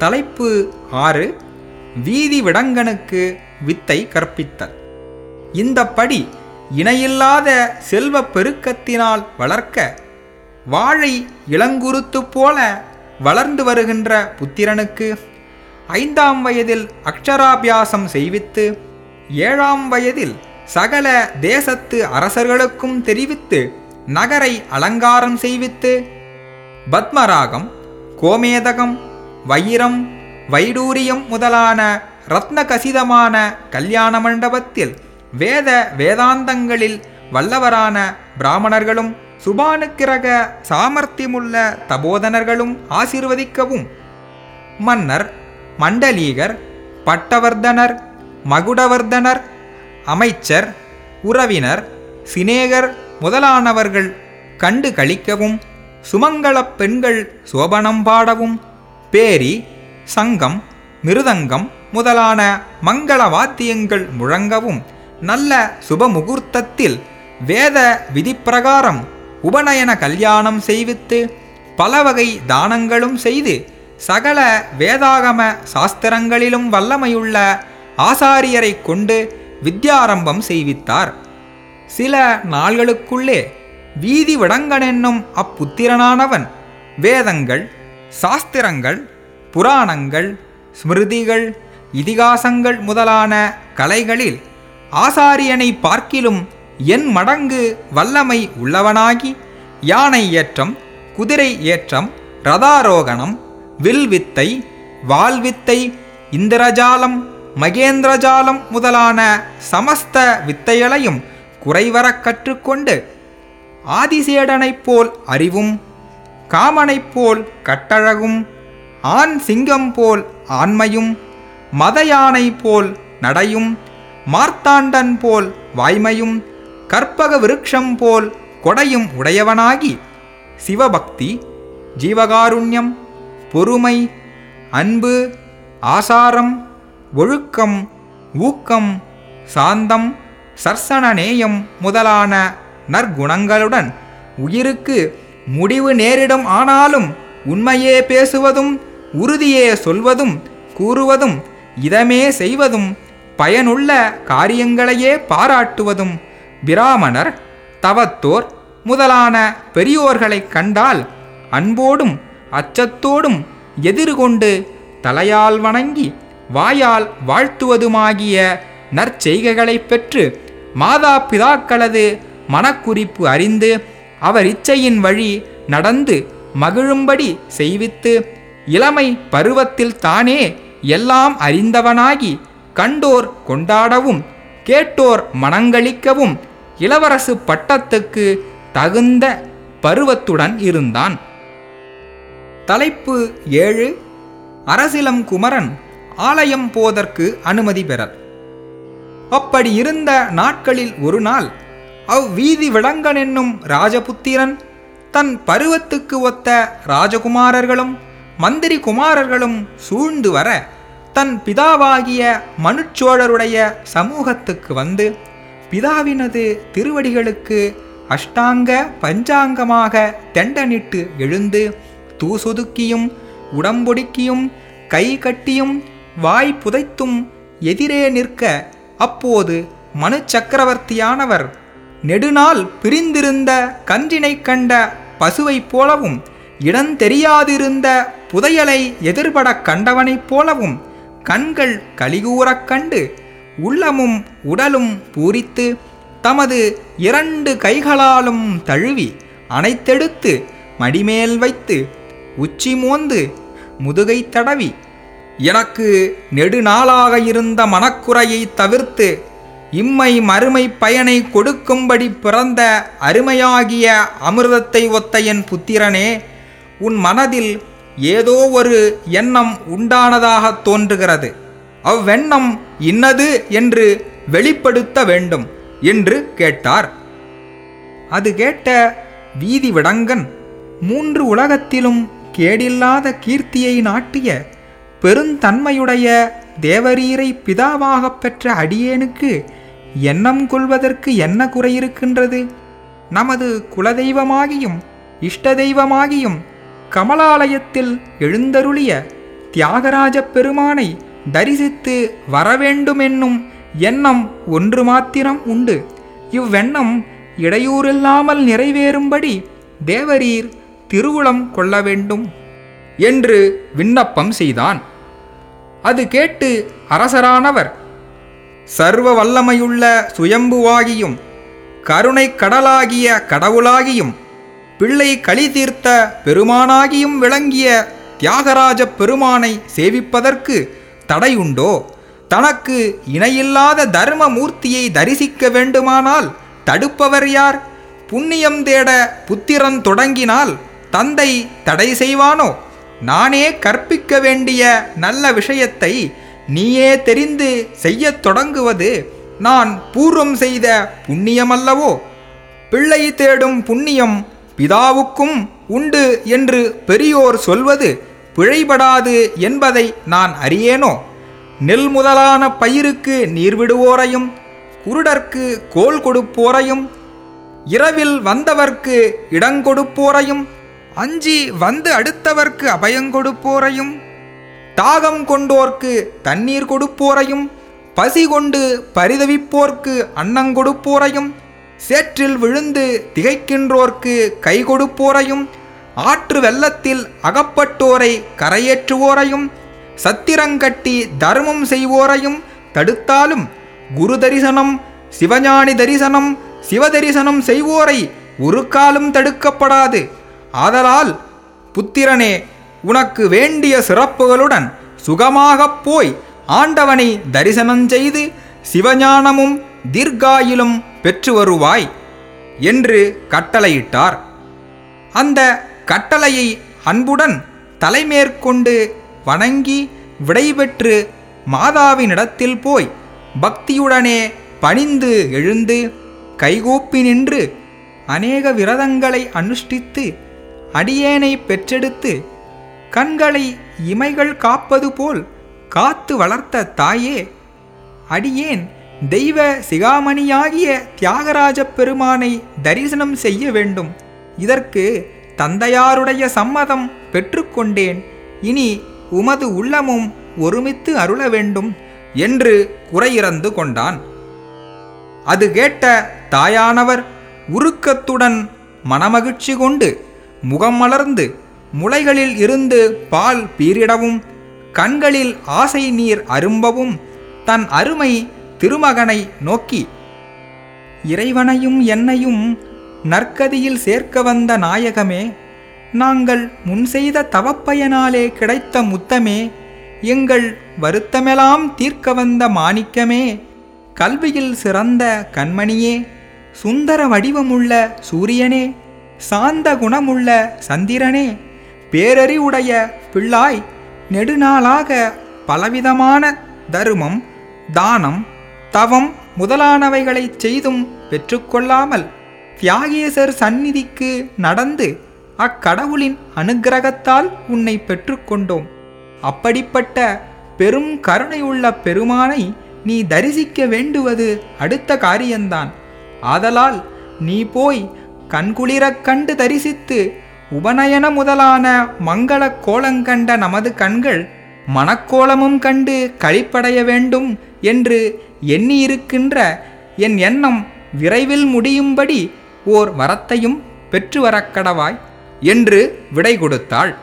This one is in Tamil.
தலைப்பு ஆறு வீதி விடங்கனுக்கு வித்தை கற்பித்தல். இந்த படி இணையில்லாத செல்வப் பெருக்கத்தினால் வளர்க்க வாழை இளங்குருத்து போல வளர்ந்து வருகின்ற புத்திரனுக்கு ஐந்தாம் வயதில் அக்ஷராபியாசம் செய்வித்து ஏழாம் வயதில் சகல தேசத்து அரசர்களுக்கும் தெரிவித்து நகரை அலங்காரம் செய்வித்து பத்மராகம் கோமேதகம் வைரம் வைடூரியம் முதலான ரத்னகசிதமான கல்யாண மண்டபத்தில் வேத வேதாந்தங்களில் வல்லவரான பிராமணர்களும் சுபானுக்கிரக சாமர்த்தியமுள்ள தபோதனர்களும் ஆசிர்வதிக்கவும். மன்னர் மண்டலீகர் பட்டவர்தனர் மகுடவர்தனர் அமைச்சர் உறவினர் சிநேகர் முதலானவர்கள் கண்டு கழிக்கவும் சுமங்கலப் பெண்கள் சோபனம் பாடவும் பேரி சங்கம் மிருதங்கம் முதலான மங்கள வாத்தியங்கள் முழங்கவும் நல்ல சுபமுகூர்த்தத்தில் வேத விதிப்பிரகாரம் உபநயன கல்யாணம் செய்வித்து பல வகை தானங்களும் செய்து சகல வேதாகம சாஸ்திரங்களிலும் வல்லமையுள்ள ஆசாரியரை கொண்டு வித்யாரம்பம் செய்வித்தார். சில நாள்களுக்குள்ளே வீதி விடங்கனென்னும் அப்புத்திரனானவன் வேதங்கள் சாஸ்திரங்கள் புராணங்கள் ஸ்மிருதிகள் இதிகாசங்கள் முதலான கலைகளில் ஆசாரியனை பார்க்கிலும் என் மடங்கு வல்லமை உள்ளவனாகி யானை ஏற்றம் குதிரை ஏற்றம் ரதாரோகணம் வில்வித்தை வால்வித்தை இந்திரஜாலம் மகேந்திரஜாலம் முதலான சமஸ்த வித்தைகளையும் குறைவரக் கற்றுக்கொண்டு ஆதிசேடனைப் போல் அறிவும் காமனைப் போல் கட்டழகும் ஆண் சிங்கம் போல் ஆண்மையும் மதயானை போல் நடையும் மார்த்தாண்டன் போல் வாய்மையும் கற்பக விருட்சம் போல் கொடையும் உடையவனாகி சிவபக்தி ஜீவகாருண்யம் பொறுமை அன்பு ஆசாரம் ஒழுக்கம் ஊக்கம் சாந்தம் சர்சனநேயம் முதலான நற்குணங்களுடன் உயிருக்கு முடிவு நேரிடும் ஆனாலும் உண்மையே பேசுவதும் உறுதியே சொல்வதும் கூறுவதும் இதமே செய்வதும் பயனுள்ள காரியங்களையே பாராட்டுவதும் பிராமணர் தவத்தோர் முதலான பெரியோர்களைக் கண்டால் அன்போடும் அச்சத்தோடும் எதிர்கொண்டு தலையால் வணங்கி வாயால் வாழ்த்துவதுமாகிய நற்செய்கைகளைப் பெற்று மாதா பிதாக்களது மனக்குறிப்பு அறிந்து அவர் இச்சையின் வழி நடந்து மகிழும்படி செய்வித்து இளமை பருவத்தில் தானே எல்லாம் அறிந்தவனாகி கண்டோர் கொண்டாடவும் கேட்டோர் மனங்களிக்கவும் இளவரசு பட்டத்துக்கு தகுந்த பருவத்துடன் இருந்தான். தலைப்பு ஏழு அரசிலம் குமரன் ஆலயம் போதற்கு அனுமதி பெறல். அப்படி இருந்த நாட்களில் ஒரு நாள் அவ்வீதி விளங்கனென்னும் ராஜபுத்திரன் தன் பருவத்துக்கு ஒத்த ராஜகுமாரர்களும் மந்திரி குமாரர்களும் சூழ்ந்து வர தன் பிதாவாகிய மனுச்சோழருடைய சமூகத்துக்கு வந்து பிதாவினது திருவடிகளுக்கு அஷ்டாங்க பஞ்சாங்கமாக தெண்டனிட்டு எழுந்து தூசொதுக்கியும் உடம்பொடுக்கியும் கை கட்டியும் வாய் புதைத்தும் எதிரே நிற்க அப்போது மனு சக்கரவர்த்தியானவர் நெடுநாள் பிரிந்திருந்த கன்றினை கண்ட பசுவைப் போலவும் இடந்தெரியாதிருந்த புதையலை எதிர்படக் கண்டவனைப் போலவும் கண்கள் கலிகூறக் கண்டு உள்ளமும் உடலும் பூரித்து தமது இரண்டு கைகளாலும் தழுவி அனைத்தெடுத்து மடிமேல் வைத்து உச்சி மோந்து முதுகை தடவி. எனக்கு நெடுநாளாக இருந்த மனக்குறையை தவிர்த்து இம்மை மறுமை பயனை கொடுக்கும்படி பிறந்த அருமையாகிய அமிர்தத்தை ஒத்த என் புத்திரனே உன் மனதில் ஏதோ ஒரு எண்ணம் உண்டானதாகத் தோன்றுகிறது. அவ்வெண்ணம் இன்னது என்று வெளிப்படுத்த வேண்டும் என்று கேட்டார். அது கேட்ட வீதி விடங்கன் மூன்று உலகத்திலும் கேடில்லாத கீர்த்தியை நாட்டிய பெருந்தன்மையுடைய தேவரீரை பிதாவாகப் பெற்ற அடியேனுக்கு எண்ணம் கொள்வதற்கு என்ன குறையிருக்கின்றது நமது குலதெய்வமாகியும் இஷ்ட தெய்வமாகியும் கமலாலயத்தில் எழுந்தருளிய தியாகராஜ பெருமானை தரிசித்து வரவேண்டுமென்னும் எண்ணம் ஒன்று மாத்திரம் உண்டு. இவ்வெண்ணம் இடையூறில்லாமல் நிறைவேறும்படி தேவரீர் திருவுளம் கொள்ள வேண்டும் என்று விண்ணப்பம் செய்தான். அது கேட்டு அரசரானவர் சர்வ வல்லமையுள்ள சுயம்புவாகியும் கருணை கடலாகிய கடவுளாகியும் பிள்ளை களி தீர்த்த பெருமானாகியும் விளங்கிய தியாகராஜ பெருமானை சேவிப்பதற்கு தடையுண்டோ தனக்கு இணையில்லாத தர்ம மூர்த்தியை தரிசிக்க வேண்டுமானால் தடுப்பவர் யார்? புண்ணியம் தேட புத்திரன் தொடங்கினால் தந்தை தடை செய்வானோ? நானே கற்பிக்க வேண்டிய நல்ல விஷயத்தை நீயே தெரிந்து செய்யத் தொடங்குவது நான் பூர்வம் செய்த புண்ணியமல்லவோ? பிள்ளை தேடும் புண்ணியம் பிதாவுக்கும் உண்டு என்று பெரியோர் சொல்வது பிழைபடாது என்பதை நான் அறியேனோ? நெல் முதலான பயிருக்கு நீர் விடுவோரையும் குருடர்க்கு கோல் கொடுப்போரையும் இரவில் வந்தவர்க்கு இடங்கொடுப்போரையும் அஞ்சி வந்து அடுத்தவர்க்கு அபயங்கொடுப்போரையும் தாகம் கொண்டோர்க்கு தண்ணீர் கொடுப்போரையும் பசி கொண்டு பரிதவிப்போர்க்கு அன்னங்கொடுப்போரையும் சேற்றில் விழுந்து திகைக்கின்றோர்க்கு கை கொடுப்போரையும் ஆற்று வெள்ளத்தில் அகப்பட்டோரை கரையேற்றுவோரையும் சத்திரங்கட்டி தர்மம் செய்வோரையும் தடுத்தாலும் குரு தரிசனம் சிவஞானி தரிசனம் சிவதரிசனம் செய்வோரை ஒரு காலம் தடுக்கப்படாது. ஆதலால் புத்திரனே உனக்கு வேண்டிய சிறப்புகளுடன் சுகமாகப் போய் ஆண்டவனை தரிசனம் செய்து சிவஞானமும் தீர்காயிலும் பெற்று வருவாய் என்று கட்டளையிட்டார். அந்த கட்டளையை அன்புடன் தலைமேற்கொண்டு வணங்கி விடைபெற்று மாதாவினிடத்தில் போய் பக்தியுடனே பணிந்து எழுந்து கைகூப்பி நின்று அநேக விரதங்களை அனுஷ்டித்து அடியேனை பெற்றெடுத்து கண்களை இமைகள் காப்பது போல் காத்து வளர்த்த தாயே அடியேன் தெய்வ சிகாமணியாகிய தியாகராஜ பெருமானை தரிசனம் செய்ய வேண்டும். இதற்கு தந்தையாருடைய சம்மதம் பெற்றுக்கொண்டேன் இனி உமது உள்ளமும் ஒருமித்து அருள வேண்டும் என்று குறையிறந்து கொண்டான். அது கேட்ட தாயானவர் உருக்கத்துடன் மனமகிழ்ச்சி கொண்டு முகம் மலர்ந்து முளைகளில் இருந்து பால் பீரிடவும் கண்களில் ஆசை நீர் அரும்பவும் தன் அருமை திருமகனை நோக்கி இறைவனையும் என்னையும் நற்கதியில் சேர்க்க வந்த நாயகமே நாங்கள் முன் செய்த தவப்பயனாலே கிடைத்த முத்தமே எங்கள் வருத்தமெல்லாம் தீர்க்க வந்த மாணிக்கமே கல்வியில் சிறந்த கண்மணியே சுந்தர வடிவமுள்ள சூரியனே சாந்த குணமுள்ள சந்திரனே பேரறிவுடைய பிள்ளாய் நெடுநாளாக பலவிதமான தருமம் தானம் தவம் முதலானவைகளைச் செய்தும் பெற்றுக்கொள்ளாமல் தியாகேசர் சந்நிதிக்கு நடந்து அக்கடவுளின் அனுக்கிரகத்தால் உன்னை பெற்றுக்கொண்டோம். அப்படிப்பட்ட பெரும் கருணையுள்ள பெருமானை நீ தரிசிக்க வேண்டுவது அடுத்த காரியந்தான். ஆதலால் நீ போய் கண்குளிரக் கண்டு தரிசித்து உபநயன முதலான மங்கள கோலங்கண்ட நமது கண்கள் மனக்கோலமும் கண்டு களிப்படைய வேண்டும் என்று எண்ணியிருக்கின்ற என் எண்ணம் விரைவில் முடியும்படி ஓர் வரத்தையும் பெற்று வரக்கடவாய் என்று விடை கொடுத்தாள்.